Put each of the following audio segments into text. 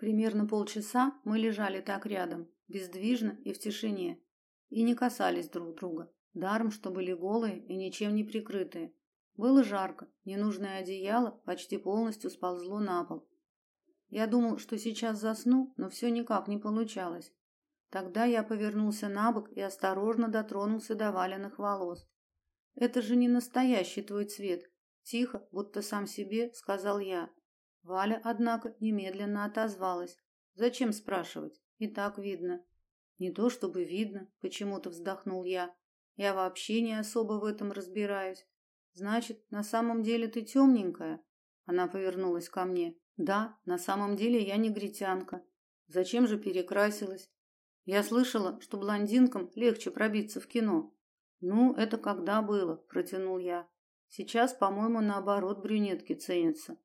Примерно полчаса мы лежали так рядом, бездвижно и в тишине, и не касались друг друга, даром что были голые и ничем не прикрытые. Было жарко, ненужное одеяло почти полностью сползло на пол. Я думал, что сейчас засну, но все никак не получалось. Тогда я повернулся на бок и осторожно дотронулся до валенных волос. Это же не настоящий твой цвет, тихо, будто сам себе сказал я. Валя, однако, немедленно отозвалась. Зачем спрашивать? И так видно. Не то чтобы видно, почему-то вздохнул я. Я вообще не особо в этом разбираюсь. Значит, на самом деле ты темненькая? Она повернулась ко мне. Да, на самом деле я негритянка. Зачем же перекрасилась? Я слышала, что блондинкам легче пробиться в кино. Ну, это когда было, протянул я. Сейчас, по-моему, наоборот, брюнетки ценятся.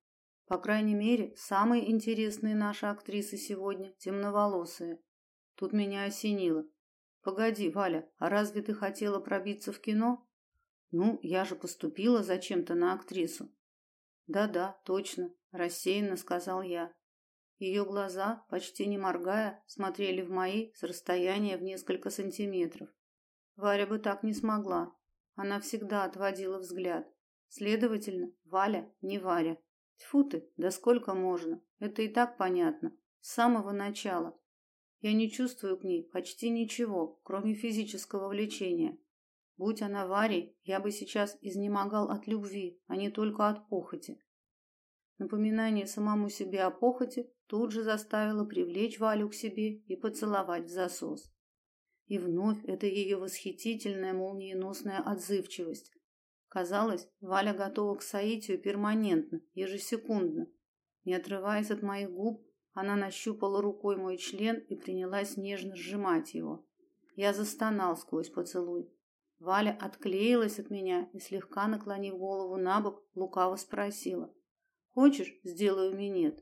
По крайней мере, самые интересные наши актрисы сегодня темноволосые. Тут меня осенило. Погоди, Валя, а разве ты хотела пробиться в кино? Ну, я же поступила зачем-то на актрису. Да-да, точно, рассеянно сказал я. Ее глаза, почти не моргая, смотрели в мои с расстояния в несколько сантиметров. Варя бы так не смогла. Она всегда отводила взгляд. Следовательно, Валя не Варя. Тьфу ты, да сколько можно? Это и так понятно. С самого начала. Я не чувствую к ней почти ничего, кроме физического влечения. Будь она Варей, я бы сейчас изнемогал от любви, а не только от похоти. Напоминание самому себе о похоти тут же заставило привлечь Валю к себе и поцеловать в засос. И вновь это ее восхитительная молниеносная отзывчивость, Казалось, Валя готова к соитию перманентно, ежесекундно. Не отрываясь от моих губ, она нащупала рукой мой член и принялась нежно сжимать его. Я застонал сквозь поцелуй. Валя отклеилась от меня и слегка наклонив голову на бок, лукаво спросила: "Хочешь, сделаю минет?"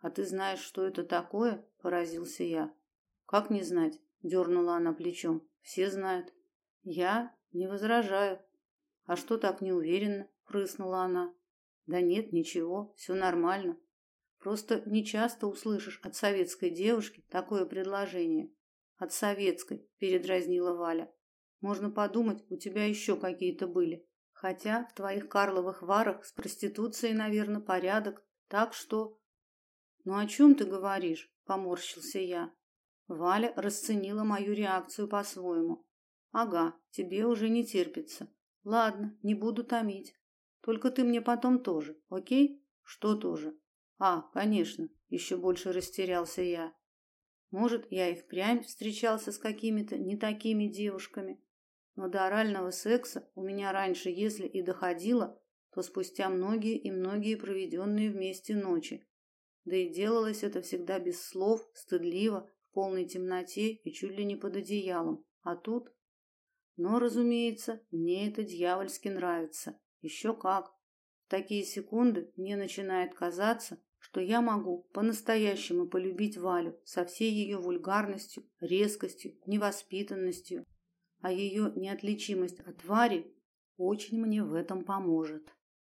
"А ты знаешь, что это такое?" поразился я. "Как не знать?" дернула она плечом. "Все знают." "Я не возражаю", а что так неуверенно? прыснула она. Да нет, ничего, все нормально. Просто не часто услышишь от советской девушки такое предложение. От советской, передразнила Валя. Можно подумать, у тебя еще какие-то были. Хотя в твоих Карловых варах с проституцией, наверное, порядок. Так что Ну о чем ты говоришь? поморщился я. Валя расценила мою реакцию по-своему. Ага, тебе уже не терпится. Ладно, не буду томить. Только ты мне потом тоже, о'кей? Что тоже? А, конечно, еще больше растерялся я. Может, я и впрямь встречался с какими-то не такими девушками, но до орального секса у меня раньше, если и доходило, то спустя многие и многие проведенные вместе ночи. Да и делалось это всегда без слов, стыдливо, в полной темноте и чуть ли не под одеялом. А тут но, разумеется, мне это дьявольски нравится. Еще как. В такие секунды мне начинает казаться, что я могу по-настоящему полюбить Валю со всей ее вульгарностью, резкостью, невоспитанностью, а ее неотличимость от Вари очень мне в этом поможет.